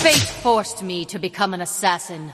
Fate forced me to become an assassin.